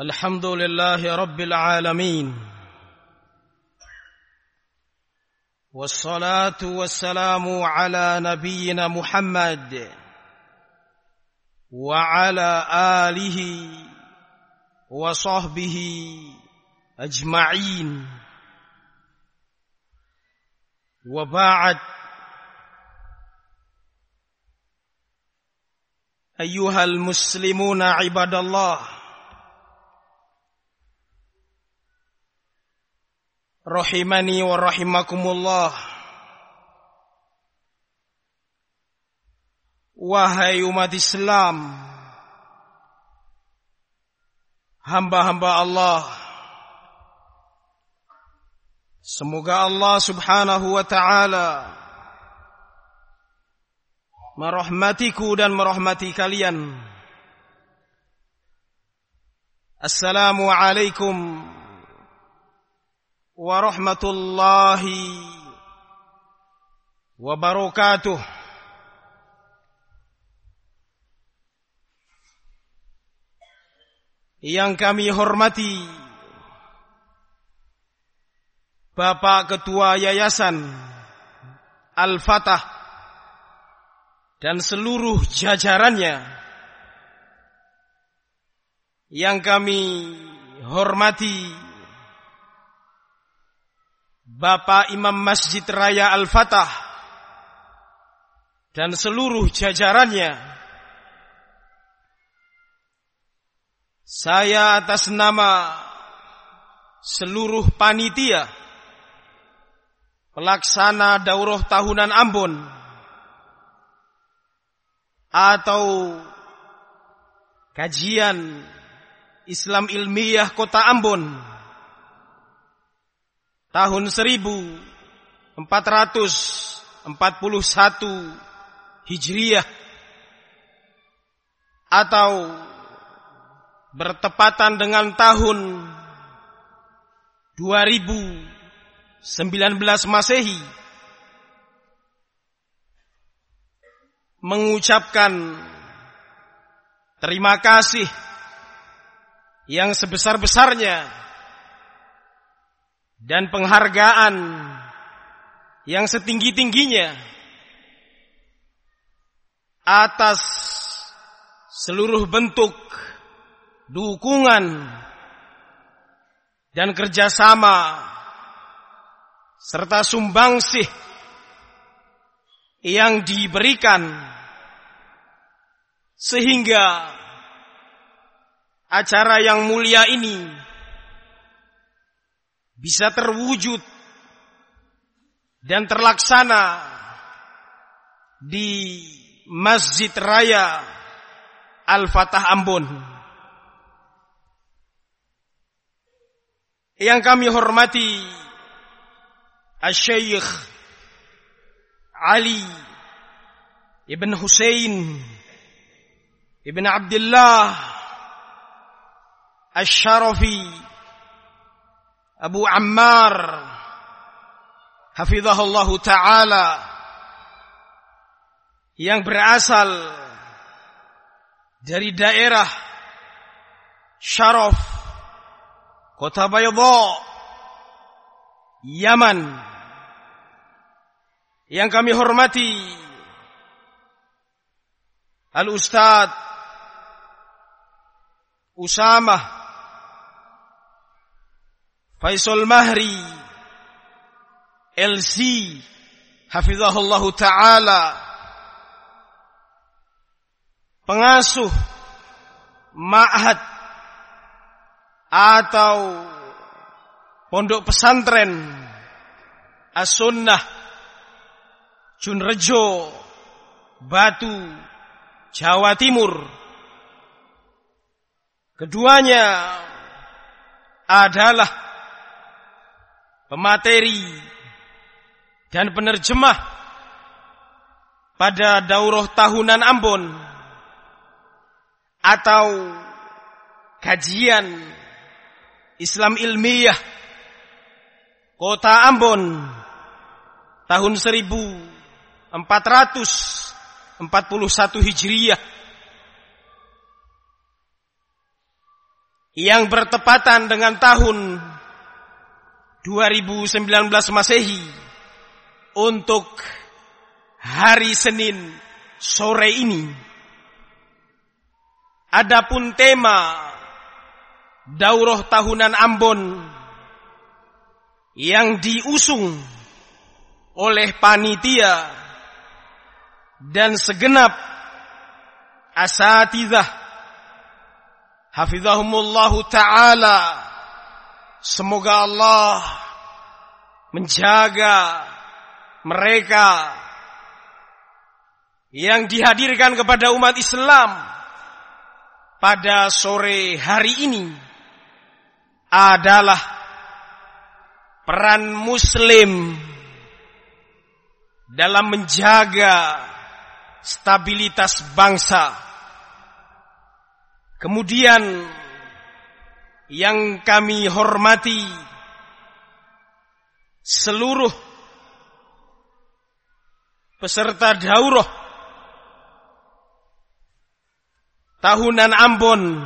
الحمد لله رب العالمين والصلاة والسلام على نبينا محمد وعلى آله وصحبه أجمعين. وبعد أيها المسلمون عباد الله rahimani wa rahimakumullah. Wahai umat Islam Hamba-hamba Allah Semoga Allah subhanahu wa ta'ala Merahmatiku dan merahmati kalian. Assalamualaikum warahmatullahi wabarakatuh. Yang kami hormati Bapak Ketua Yayasan Al-Fatah dan seluruh jajarannya yang kami hormati Bapak Imam Masjid Raya Al-Fatah dan seluruh jajarannya. Saya atas nama seluruh panitia pelaksana daurah tahunan Ambon atau kajian Islam ilmiah Kota Ambon tahun 1441 Hijriah. Atau bertepatan dengan tahun 2019 Masehi mengucapkan terima kasih yang sebesar-besarnya dan penghargaan yang setinggi-tingginya atas seluruh bentuk dukungan dan kerjasama serta sumbangsih yang diberikan sehingga acara yang mulia ini bisa terwujud dan terlaksana di Masjid Raya Al-Fatah Ambon. Yang kami hormati Al-Syeikh Ali Ibn Hussein Ibn Abdullah Al-Sharafi Abu Ammar. Hafizahullah taala. Yang berasal dari daerah Syaraf Kota Bayadha Yaman. Yang kami hormati Al Ustad Usamah Faisal Mahri LC Hafizahullahu Ta'ala Pengasuh Ma'had Atau Pondok pesantren As-Sunnah Junrejo Batu Jawa Timur. Keduanya adalah pemateri dan penerjemah pada daurah tahunan Ambon atau kajian Islam ilmiah Kota Ambon tahun 1441 Hijriah yang bertepatan dengan tahun 2019 Masehi untuk hari Senin sore ini. Adapun tema daurah tahunan Ambon yang diusung oleh panitia dan segenap asatidah hafizahumullahu taala semoga Allah menjaga mereka yang dihadirkan kepada umat Islam pada sore hari ini adalah peran muslim dalam menjaga stabilitas bangsa. Kemudian yang kami hormati seluruh peserta daurah tahunan Ambon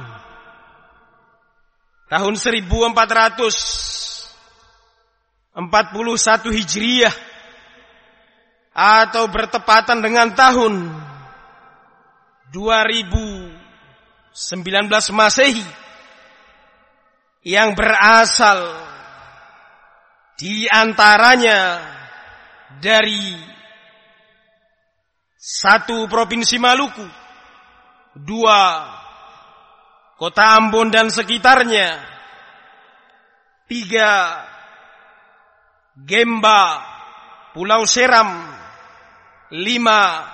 tahun 1441 Hijriah atau bertepatan dengan tahun 2000 19 Masehi yang berasal di antaranya dari satu provinsi Maluku, dua kota Ambon dan sekitarnya, tiga Gemba, Pulau Seram, lima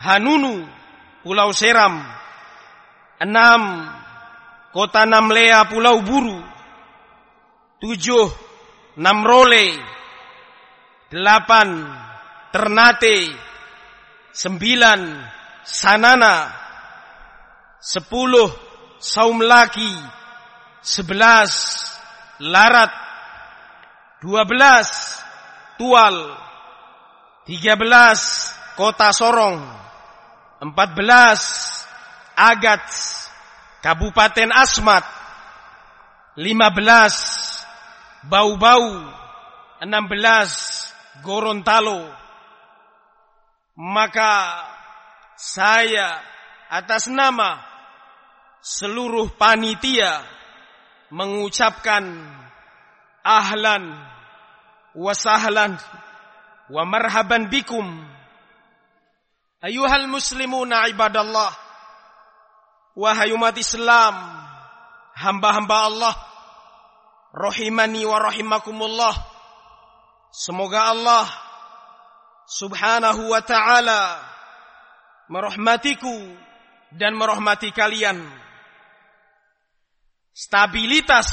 Hanunu, Pulau Seram, enam kota Namlea Pulau Buru, tujuh Namrole, delapan Ternate, sembilan Sanana, sepuluh Saum Laki, sebelas Larat, dua belas Tual, tiga belas Kota Sorong, empat belas Agat, Kabupaten Asmat, 15 Bau-Bau, 16 Gorontalo. Maka saya atas nama seluruh panitia mengucapkan ahlan wa sahlan wa marhaban bikum ayuhal muslimuna ibadallah Wahai umat Islam, hamba-hamba Allah, rahimani wa rahimakumullah. Semoga Allah subhanahu wa ta'ala merahmatiku dan merahmati kalian. Stabilitas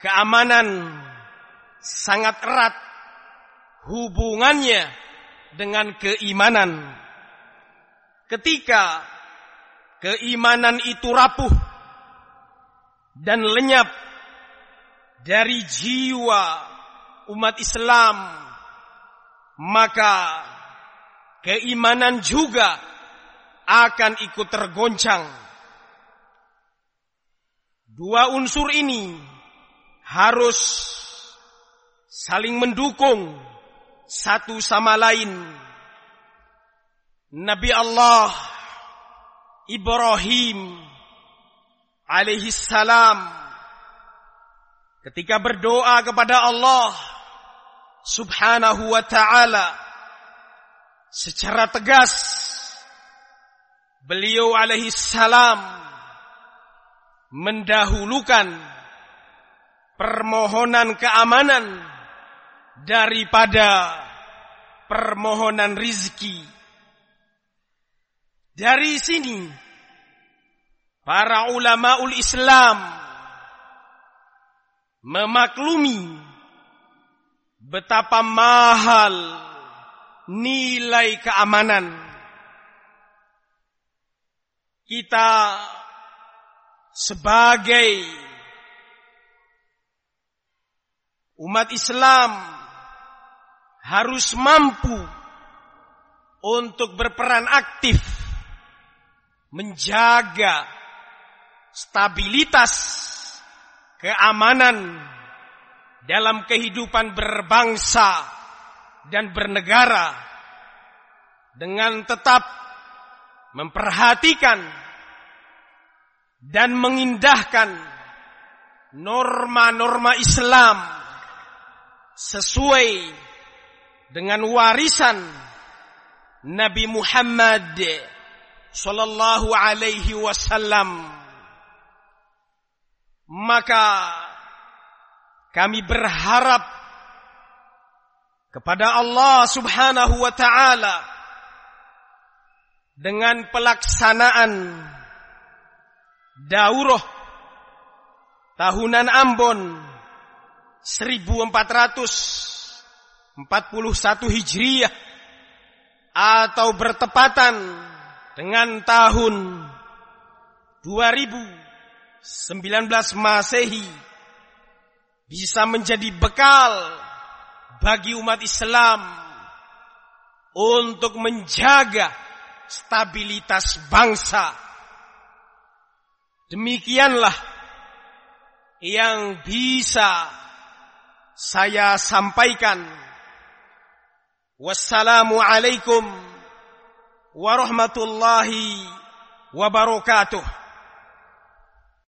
keamanan sangat erat hubungannya dengan keimanan. Ketika keimanan itu rapuh dan lenyap dari jiwa umat Islam, maka keimanan juga akan ikut tergoncang. Dua unsur ini harus saling mendukung satu sama lain. Nabi Allah Ibrahim alaihi salam. Ketika berdoa kepada Allah subhanahu wa ta'ala secara tegas beliau alaihi salam mendahulukan permohonan keamanan daripada permohonan rizki dari sini para ulamaul Islam memaklumi betapa mahal nilai keamanan. Kita sebagai umat Islam harus mampu untuk berperan aktif menjaga stabilitas keamanan dalam kehidupan berbangsa dan bernegara dengan tetap memperhatikan dan mengindahkan norma-norma Islam sesuai dengan warisan Nabi Muhammad sallallahu alaihi wasallam. Maka kami berharap kepada Allah Subhanahu wa taala dengan pelaksanaan daurah tahunan Ambon 1441 Hijriah atau bertepatan dengan tahun 2019 Masehi bisa menjadi bekal bagi umat Islam untuk menjaga stabilitas bangsa. Demikianlah yang bisa saya sampaikan. Wassalamualaikum ورحمة الله وبركاته.